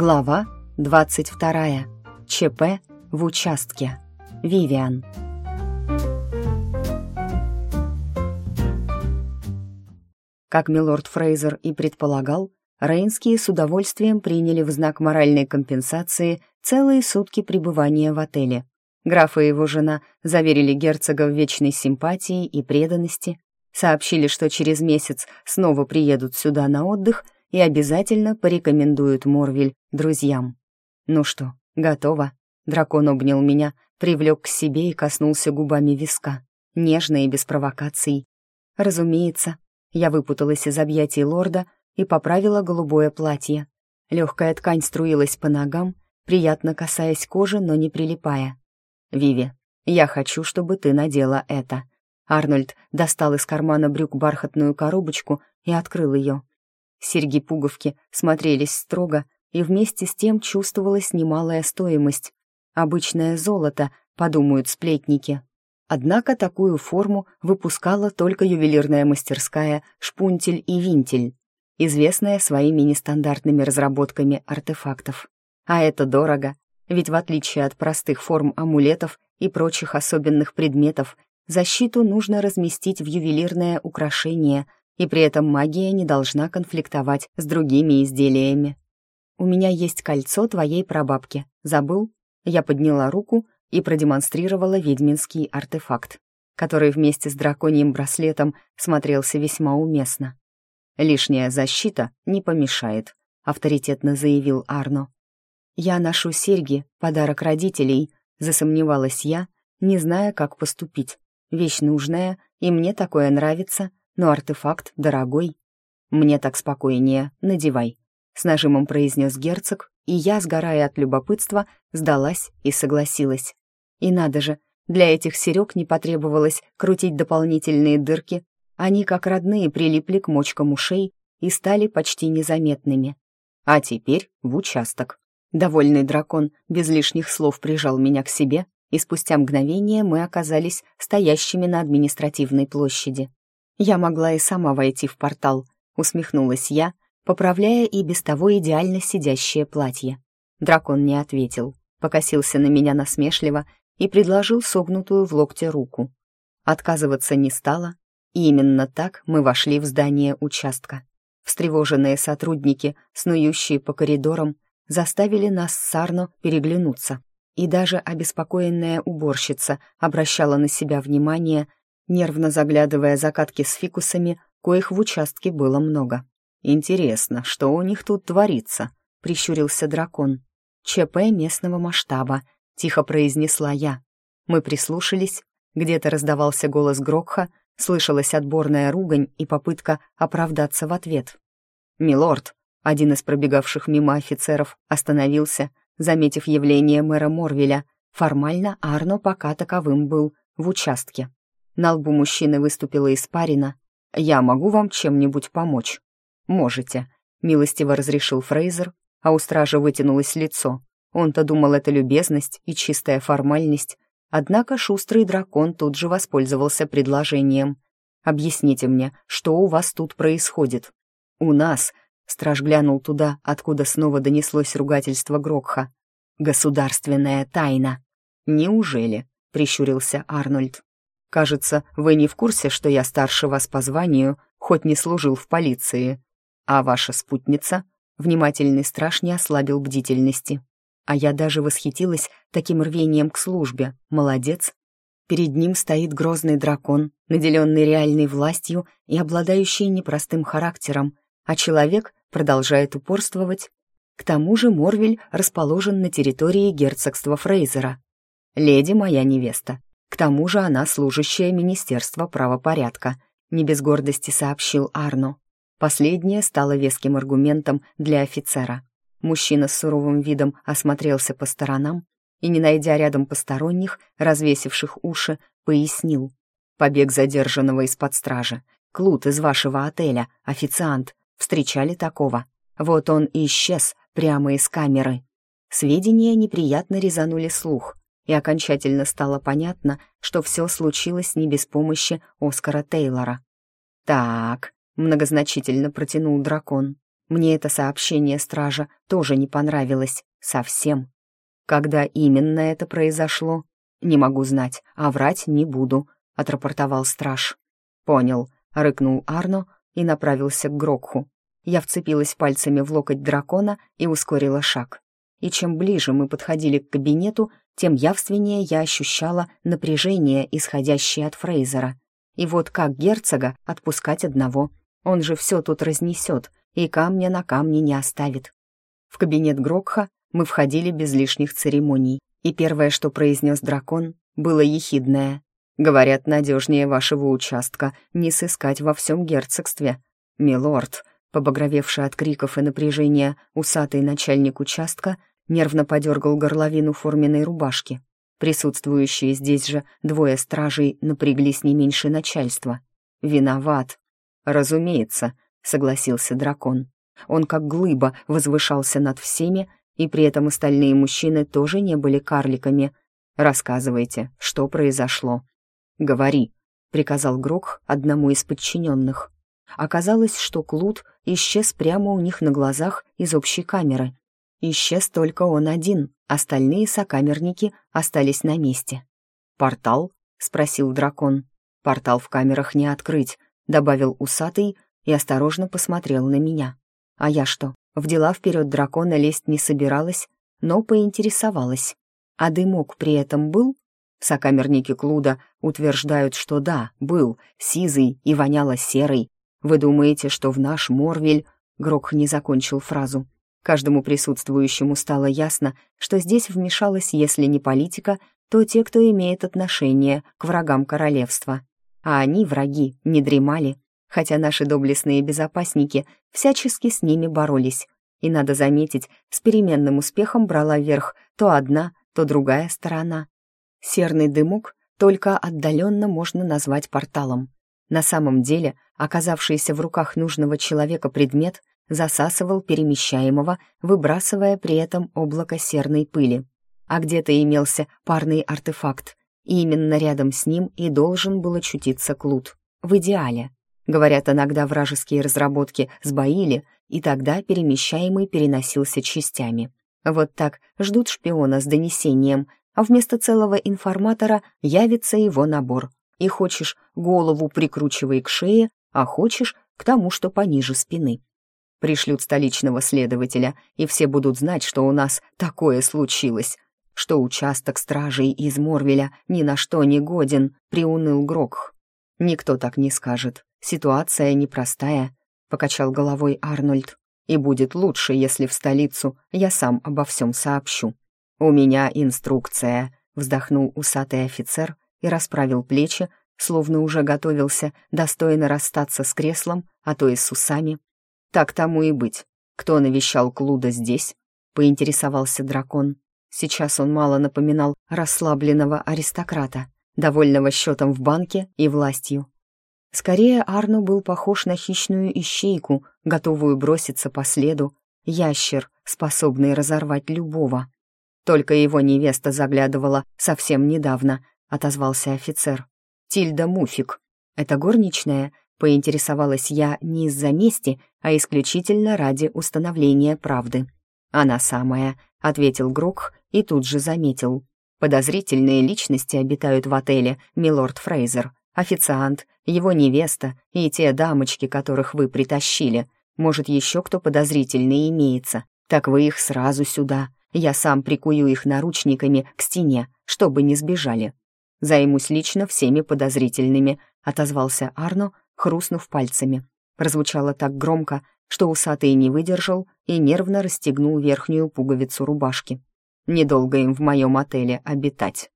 Глава 22. ЧП в участке. Вивиан. Как милорд Фрейзер и предполагал, Рейнские с удовольствием приняли в знак моральной компенсации целые сутки пребывания в отеле. Граф и его жена заверили герцога в вечной симпатии и преданности, сообщили, что через месяц снова приедут сюда на отдых — и обязательно порекомендуют Морвиль друзьям. Ну что, готово? Дракон обнял меня, привлек к себе и коснулся губами виска, нежно и без провокаций. Разумеется, я выпуталась из объятий лорда и поправила голубое платье. Легкая ткань струилась по ногам, приятно касаясь кожи, но не прилипая. «Виви, я хочу, чтобы ты надела это». Арнольд достал из кармана брюк бархатную коробочку и открыл ее. Серьги-пуговки смотрелись строго, и вместе с тем чувствовалась немалая стоимость. Обычное золото, подумают сплетники. Однако такую форму выпускала только ювелирная мастерская «Шпунтель и Винтель», известная своими нестандартными разработками артефактов. А это дорого, ведь в отличие от простых форм амулетов и прочих особенных предметов, защиту нужно разместить в ювелирное украшение – и при этом магия не должна конфликтовать с другими изделиями. «У меня есть кольцо твоей прабабки. Забыл?» Я подняла руку и продемонстрировала ведьминский артефакт, который вместе с драконьим браслетом смотрелся весьма уместно. «Лишняя защита не помешает», — авторитетно заявил Арно. «Я ношу серьги, подарок родителей», — засомневалась я, не зная, как поступить. Вещь нужная, и мне такое нравится, но артефакт дорогой. Мне так спокойнее, надевай», — с нажимом произнес герцог, и я, сгорая от любопытства, сдалась и согласилась. И надо же, для этих серег не потребовалось крутить дополнительные дырки, они, как родные, прилипли к мочкам ушей и стали почти незаметными. А теперь в участок. Довольный дракон без лишних слов прижал меня к себе, и спустя мгновение мы оказались стоящими на административной площади. «Я могла и сама войти в портал», — усмехнулась я, поправляя и без того идеально сидящее платье. Дракон не ответил, покосился на меня насмешливо и предложил согнутую в локте руку. Отказываться не стала, и именно так мы вошли в здание участка. Встревоженные сотрудники, снующие по коридорам, заставили нас с Сарно переглянуться, и даже обеспокоенная уборщица обращала на себя внимание, нервно заглядывая закатки с фикусами, коих в участке было много. «Интересно, что у них тут творится?» — прищурился дракон. «ЧП местного масштаба», — тихо произнесла я. Мы прислушались, где-то раздавался голос Грокха, слышалась отборная ругань и попытка оправдаться в ответ. «Милорд», один из пробегавших мимо офицеров, остановился, заметив явление мэра Морвеля. Формально Арно пока таковым был в участке. На лбу мужчины выступила испарина. «Я могу вам чем-нибудь помочь?» «Можете», — милостиво разрешил Фрейзер, а у стража вытянулось лицо. Он-то думал, это любезность и чистая формальность. Однако шустрый дракон тут же воспользовался предложением. «Объясните мне, что у вас тут происходит?» «У нас», — страж глянул туда, откуда снова донеслось ругательство Грокха. «Государственная тайна». «Неужели?» — прищурился Арнольд. Кажется, вы не в курсе, что я старше вас по званию, хоть не служил в полиции. А ваша спутница?» Внимательный страж не ослабил бдительности. А я даже восхитилась таким рвением к службе. Молодец. Перед ним стоит грозный дракон, наделенный реальной властью и обладающий непростым характером, а человек продолжает упорствовать. К тому же Морвель расположен на территории герцогства Фрейзера. «Леди моя невеста, к тому же она служащая Министерства правопорядка, не без гордости сообщил Арно. Последнее стало веским аргументом для офицера. Мужчина с суровым видом осмотрелся по сторонам и, не найдя рядом посторонних, развесивших уши, пояснил. «Побег задержанного из-под стражи. Клут из вашего отеля, официант. Встречали такого? Вот он и исчез прямо из камеры». Сведения неприятно резанули слух, и окончательно стало понятно, что все случилось не без помощи Оскара Тейлора. «Так», — многозначительно протянул дракон, Мне это сообщение стража тоже не понравилось. Совсем. Когда именно это произошло? Не могу знать, а врать не буду, отрапортовал страж. Понял, рыкнул Арно и направился к Грокху. Я вцепилась пальцами в локоть дракона и ускорила шаг. И чем ближе мы подходили к кабинету, тем явственнее я ощущала напряжение, исходящее от Фрейзера. И вот как герцога отпускать одного? Он же все тут разнесет и камня на камне не оставит. В кабинет Грокха мы входили без лишних церемоний, и первое, что произнес дракон, было ехидное. «Говорят, надежнее вашего участка не сыскать во всем герцогстве. Милорд», побагровевший от криков и напряжения, усатый начальник участка нервно подергал горловину форменной рубашки. Присутствующие здесь же двое стражей напряглись не меньше начальства. «Виноват». «Разумеется», — согласился дракон. Он как глыба возвышался над всеми, и при этом остальные мужчины тоже не были карликами. «Рассказывайте, что произошло?» «Говори», — приказал Грок одному из подчиненных. Оказалось, что Клуд исчез прямо у них на глазах из общей камеры. Исчез только он один, остальные сокамерники остались на месте. «Портал?» — спросил дракон. «Портал в камерах не открыть», — добавил усатый и осторожно посмотрел на меня. А я что, в дела вперед дракона лезть не собиралась, но поинтересовалась. А дымок при этом был? Сокамерники Клуда утверждают, что да, был, сизый и воняло серой. Вы думаете, что в наш Морвель... Грок не закончил фразу. Каждому присутствующему стало ясно, что здесь вмешалась, если не политика, то те, кто имеет отношение к врагам королевства. А они, враги, не дремали хотя наши доблестные безопасники всячески с ними боролись. И, надо заметить, с переменным успехом брала верх то одна, то другая сторона. Серный дымок только отдаленно можно назвать порталом. На самом деле, оказавшийся в руках нужного человека предмет засасывал перемещаемого, выбрасывая при этом облако серной пыли. А где-то имелся парный артефакт, и именно рядом с ним и должен был очутиться Клуд. В идеале. Говорят, иногда вражеские разработки сбоили, и тогда перемещаемый переносился частями. Вот так ждут шпиона с донесением, а вместо целого информатора явится его набор. И хочешь, голову прикручивай к шее, а хочешь, к тому, что пониже спины. Пришлют столичного следователя, и все будут знать, что у нас такое случилось, что участок стражей из Морвеля ни на что не годен, приуныл Грокх. Никто так не скажет. «Ситуация непростая», — покачал головой Арнольд. «И будет лучше, если в столицу я сам обо всем сообщу». «У меня инструкция», — вздохнул усатый офицер и расправил плечи, словно уже готовился достойно расстаться с креслом, а то и с усами. «Так тому и быть. Кто навещал Клуда здесь?» — поинтересовался дракон. Сейчас он мало напоминал расслабленного аристократа, довольного счетом в банке и властью. Скорее, Арно был похож на хищную ищейку, готовую броситься по следу, ящер, способный разорвать любого. Только его невеста заглядывала совсем недавно, отозвался офицер. Тильда Муфик. Это горничная, поинтересовалась я не из-за мести, а исключительно ради установления правды. «Она самая», — ответил Грок и тут же заметил. «Подозрительные личности обитают в отеле, милорд Фрейзер официант, его невеста и те дамочки, которых вы притащили. Может, еще кто подозрительный имеется. Так вы их сразу сюда. Я сам прикую их наручниками к стене, чтобы не сбежали. Займусь лично всеми подозрительными», — отозвался Арно, хрустнув пальцами. Прозвучало так громко, что усатый не выдержал и нервно расстегнул верхнюю пуговицу рубашки. «Недолго им в моем отеле обитать».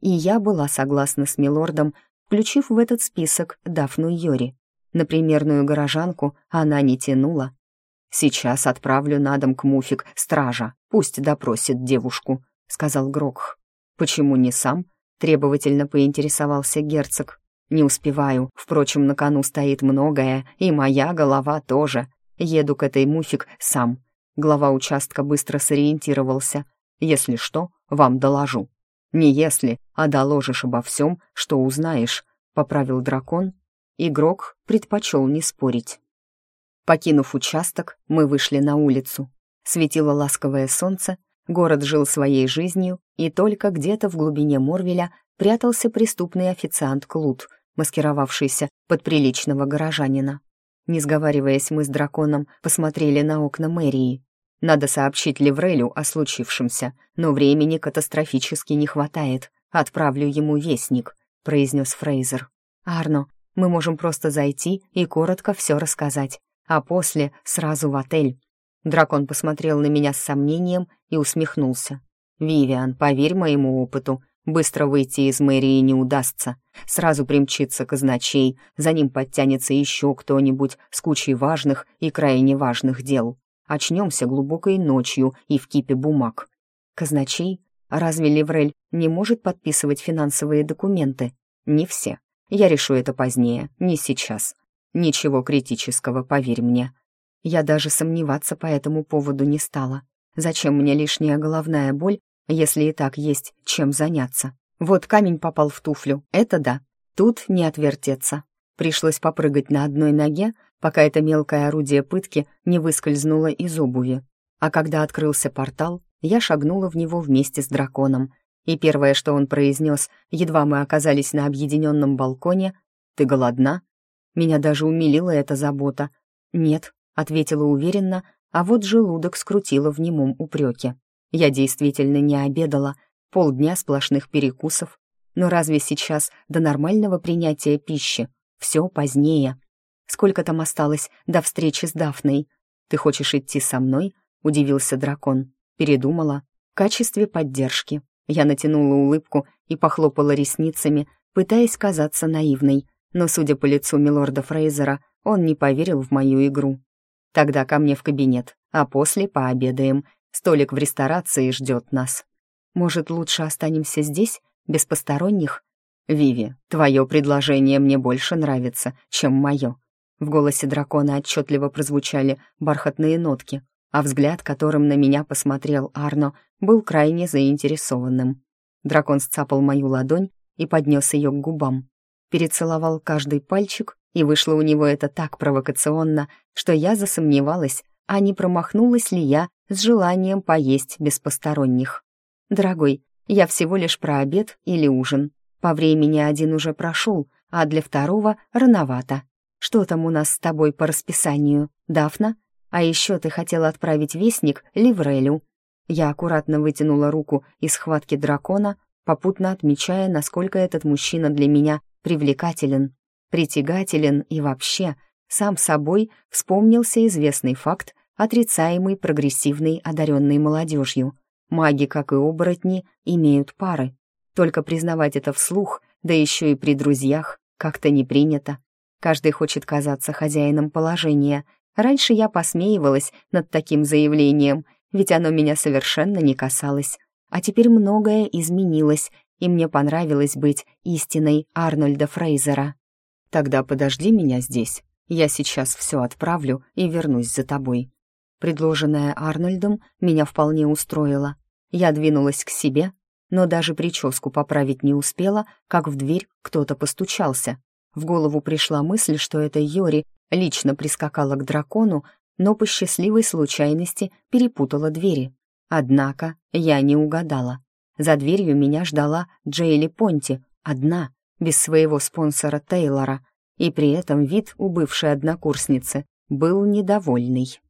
И я была согласна с милордом, включив в этот список Дафну Йори. На примерную горожанку она не тянула. «Сейчас отправлю на дом к Муфик стража, пусть допросит девушку», — сказал Грокх. «Почему не сам?» — требовательно поинтересовался герцог. «Не успеваю, впрочем, на кону стоит многое, и моя голова тоже. Еду к этой Муфик сам». Глава участка быстро сориентировался. «Если что, вам доложу». «Не если, а доложишь обо всем, что узнаешь», — поправил дракон. Игрок предпочел не спорить. Покинув участок, мы вышли на улицу. Светило ласковое солнце, город жил своей жизнью, и только где-то в глубине Морвеля прятался преступный официант Клуд, маскировавшийся под приличного горожанина. Не сговариваясь, мы с драконом посмотрели на окна мэрии. Надо сообщить Леврелю о случившемся, но времени катастрофически не хватает. Отправлю ему вестник», — произнес Фрейзер. «Арно, мы можем просто зайти и коротко все рассказать, а после сразу в отель». Дракон посмотрел на меня с сомнением и усмехнулся. «Вивиан, поверь моему опыту, быстро выйти из мэрии не удастся. Сразу примчится казначей, за ним подтянется еще кто-нибудь с кучей важных и крайне важных дел. Очнемся глубокой ночью и в кипе бумаг. Казначей? Разве Леврель не может подписывать финансовые документы? Не все. Я решу это позднее, не сейчас. Ничего критического, поверь мне. Я даже сомневаться по этому поводу не стала. Зачем мне лишняя головная боль, если и так есть чем заняться? Вот камень попал в туфлю, это да. Тут не отвертеться. Пришлось попрыгать на одной ноге, пока это мелкое орудие пытки не выскользнуло из обуви. А когда открылся портал, я шагнула в него вместе с драконом. И первое, что он произнес, едва мы оказались на объединенном балконе, «Ты голодна?» Меня даже умилила эта забота. «Нет», — ответила уверенно, а вот желудок скрутило в немом упреке. Я действительно не обедала, полдня сплошных перекусов. Но разве сейчас до нормального принятия пищи? Все позднее. Сколько там осталось до встречи с Дафной? Ты хочешь идти со мной?» — удивился дракон. Передумала. В качестве поддержки. Я натянула улыбку и похлопала ресницами, пытаясь казаться наивной, но, судя по лицу милорда Фрейзера, он не поверил в мою игру. Тогда ко мне в кабинет, а после пообедаем. Столик в ресторации ждет нас. Может, лучше останемся здесь, без посторонних? «Виви, твое предложение мне больше нравится, чем мое». В голосе дракона отчетливо прозвучали бархатные нотки, а взгляд, которым на меня посмотрел Арно, был крайне заинтересованным. Дракон сцапал мою ладонь и поднес ее к губам. Перецеловал каждый пальчик, и вышло у него это так провокационно, что я засомневалась, а не промахнулась ли я с желанием поесть без посторонних. «Дорогой, я всего лишь про обед или ужин. По времени один уже прошел, а для второго рановато. Что там у нас с тобой по расписанию, Дафна? А еще ты хотел отправить вестник Ливрелю». Я аккуратно вытянула руку из схватки дракона, попутно отмечая, насколько этот мужчина для меня привлекателен, притягателен и вообще, сам собой вспомнился известный факт, отрицаемый прогрессивной одаренной молодежью. Маги, как и оборотни, имеют пары. Только признавать это вслух, да еще и при друзьях, как-то не принято. Каждый хочет казаться хозяином положения. Раньше я посмеивалась над таким заявлением, ведь оно меня совершенно не касалось. А теперь многое изменилось, и мне понравилось быть истиной Арнольда Фрейзера. «Тогда подожди меня здесь. Я сейчас все отправлю и вернусь за тобой». Предложенное Арнольдом меня вполне устроило. Я двинулась к себе, но даже прическу поправить не успела, как в дверь кто-то постучался. В голову пришла мысль, что это Йори лично прискакала к дракону, но по счастливой случайности перепутала двери. Однако я не угадала. За дверью меня ждала Джейли Понти, одна, без своего спонсора Тейлора, и при этом вид у бывшей однокурсницы был недовольный.